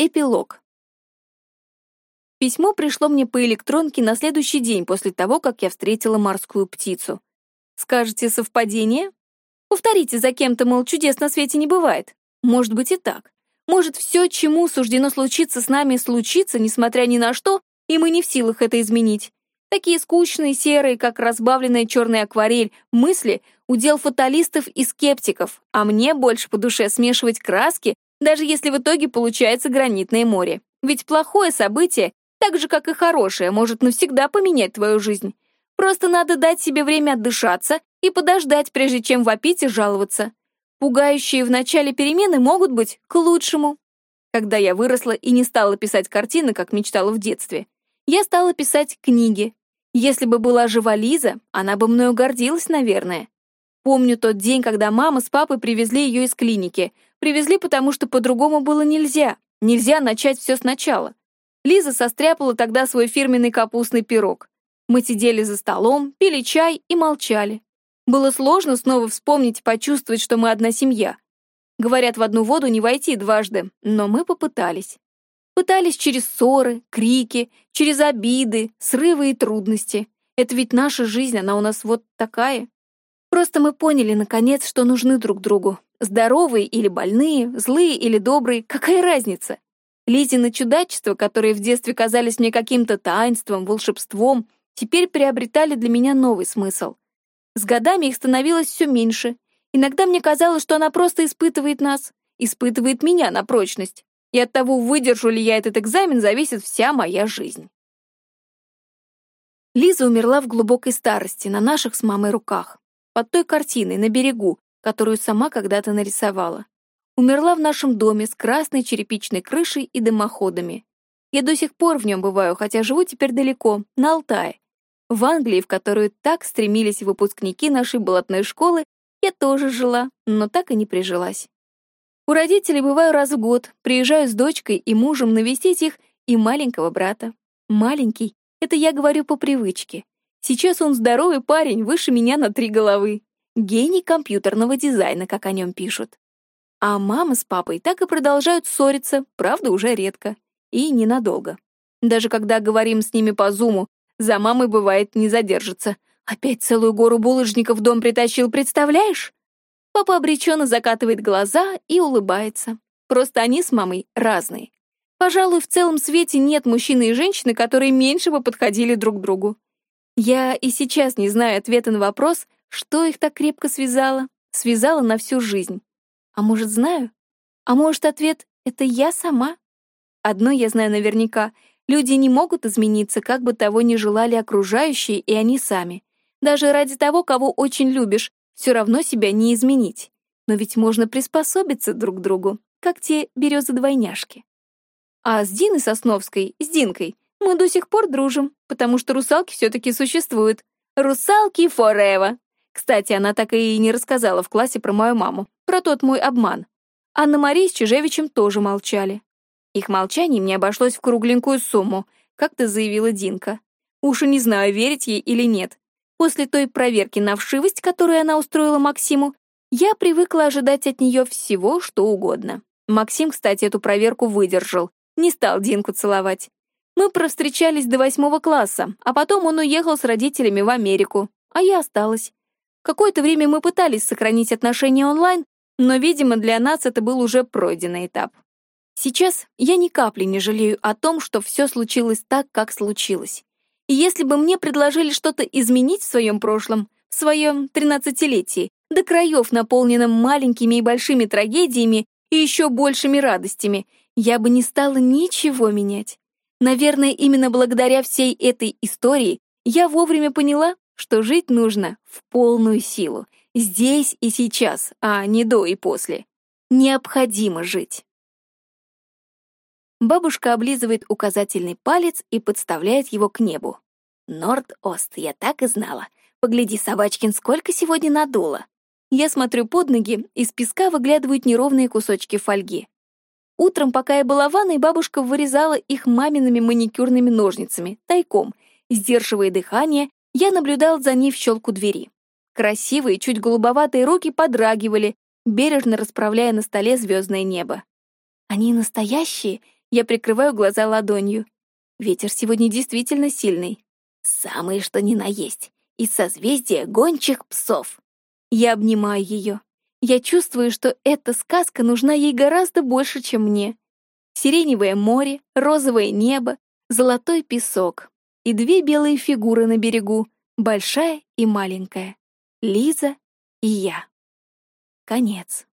Эпилог. Письмо пришло мне по электронке на следующий день после того, как я встретила морскую птицу. Скажете, совпадение? Повторите за кем-то, мол, чудес на свете не бывает. Может быть и так. Может, все, чему суждено случиться с нами, случится, несмотря ни на что, и мы не в силах это изменить. Такие скучные, серые, как разбавленная черная акварель, мысли — удел фаталистов и скептиков, а мне больше по душе смешивать краски, даже если в итоге получается гранитное море. Ведь плохое событие, так же, как и хорошее, может навсегда поменять твою жизнь. Просто надо дать себе время отдышаться и подождать, прежде чем вопить и жаловаться. Пугающие в начале перемены могут быть к лучшему. Когда я выросла и не стала писать картины, как мечтала в детстве, я стала писать книги. Если бы была жива Лиза, она бы мною гордилась, наверное. Помню тот день, когда мама с папой привезли ее из клиники. Привезли, потому что по-другому было нельзя. Нельзя начать все сначала. Лиза состряпала тогда свой фирменный капустный пирог. Мы сидели за столом, пили чай и молчали. Было сложно снова вспомнить и почувствовать, что мы одна семья. Говорят, в одну воду не войти дважды, но мы попытались. Пытались через ссоры, крики, через обиды, срывы и трудности. Это ведь наша жизнь, она у нас вот такая. Просто мы поняли, наконец, что нужны друг другу. Здоровые или больные, злые или добрые, какая разница? Лизины чудачества, которые в детстве казались мне каким-то таинством, волшебством, теперь приобретали для меня новый смысл. С годами их становилось все меньше. Иногда мне казалось, что она просто испытывает нас, испытывает меня на прочность. И от того, выдержу ли я этот экзамен, зависит вся моя жизнь. Лиза умерла в глубокой старости на наших с мамой руках под той картиной на берегу, которую сама когда-то нарисовала. Умерла в нашем доме с красной черепичной крышей и дымоходами. Я до сих пор в нем бываю, хотя живу теперь далеко, на Алтае. В Англии, в которую так стремились выпускники нашей болотной школы, я тоже жила, но так и не прижилась. У родителей бываю раз в год, приезжаю с дочкой и мужем навестить их и маленького брата. Маленький — это я говорю по привычке. Сейчас он здоровый парень, выше меня на три головы. Гений компьютерного дизайна, как о нем пишут. А мама с папой так и продолжают ссориться, правда, уже редко. И ненадолго. Даже когда говорим с ними по зуму, за мамой бывает не задержится. Опять целую гору булыжников в дом притащил, представляешь? Папа обреченно закатывает глаза и улыбается. Просто они с мамой разные. Пожалуй, в целом свете нет мужчины и женщины, которые меньше бы подходили друг к другу. Я и сейчас не знаю ответа на вопрос, что их так крепко связало, связало на всю жизнь. А может, знаю? А может, ответ — это я сама? Одно я знаю наверняка — люди не могут измениться, как бы того ни желали окружающие и они сами. Даже ради того, кого очень любишь, все равно себя не изменить. Но ведь можно приспособиться друг к другу, как те березы-двойняшки. А с Диной Сосновской, с Динкой — мы до сих пор дружим, потому что русалки все-таки существуют. Русалки forever. Кстати, она так и не рассказала в классе про мою маму, про тот мой обман. Анна-Мария с Чижевичем тоже молчали. Их молчание мне обошлось в кругленькую сумму, как-то заявила Динка. Уж и не знаю, верить ей или нет. После той проверки на вшивость, которую она устроила Максиму, я привыкла ожидать от нее всего, что угодно. Максим, кстати, эту проверку выдержал, не стал Динку целовать. Мы провстречались до восьмого класса, а потом он уехал с родителями в Америку, а я осталась. Какое-то время мы пытались сохранить отношения онлайн, но, видимо, для нас это был уже пройденный этап. Сейчас я ни капли не жалею о том, что все случилось так, как случилось. И если бы мне предложили что-то изменить в своем прошлом, в своем тринадцатилетии, до краев наполненном маленькими и большими трагедиями и еще большими радостями, я бы не стала ничего менять. Наверное, именно благодаря всей этой истории я вовремя поняла, что жить нужно в полную силу, здесь и сейчас, а не до и после. Необходимо жить. Бабушка облизывает указательный палец и подставляет его к небу. Норд-Ост, я так и знала. Погляди, Собачкин, сколько сегодня надуло. Я смотрю под ноги, из песка выглядывают неровные кусочки фольги. Утром, пока я была в ванной, бабушка вырезала их мамиными маникюрными ножницами, тайком. Сдерживая дыхание, я наблюдал за ней в щелку двери. Красивые, чуть голубоватые руки подрагивали, бережно расправляя на столе звездное небо. «Они настоящие?» Я прикрываю глаза ладонью. Ветер сегодня действительно сильный. Самый что ни на есть. Из созвездия гончих псов. Я обнимаю ее. Я чувствую, что эта сказка нужна ей гораздо больше, чем мне. Сиреневое море, розовое небо, золотой песок и две белые фигуры на берегу, большая и маленькая. Лиза и я. Конец.